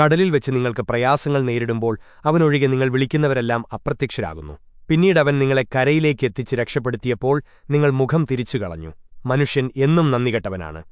കടലിൽ വെച്ച് നിങ്ങൾക്ക് പ്രയാസങ്ങൾ നേരിടുമ്പോൾ അവനൊഴികെ നിങ്ങൾ വിളിക്കുന്നവരെല്ലാം അപ്രത്യക്ഷരാകുന്നു. പിന്നീടവൻ നിങ്ങളെ കരയിലേക്ക് എത്തിച്ച് രക്ഷപ്പെടുത്തിയപ്പോൾ നിങ്ങൾ മുഖം തിരിച്ചു കളഞ്ഞു മനുഷ്യൻ എന്നും നന്ദികെട്ടവനാണ്.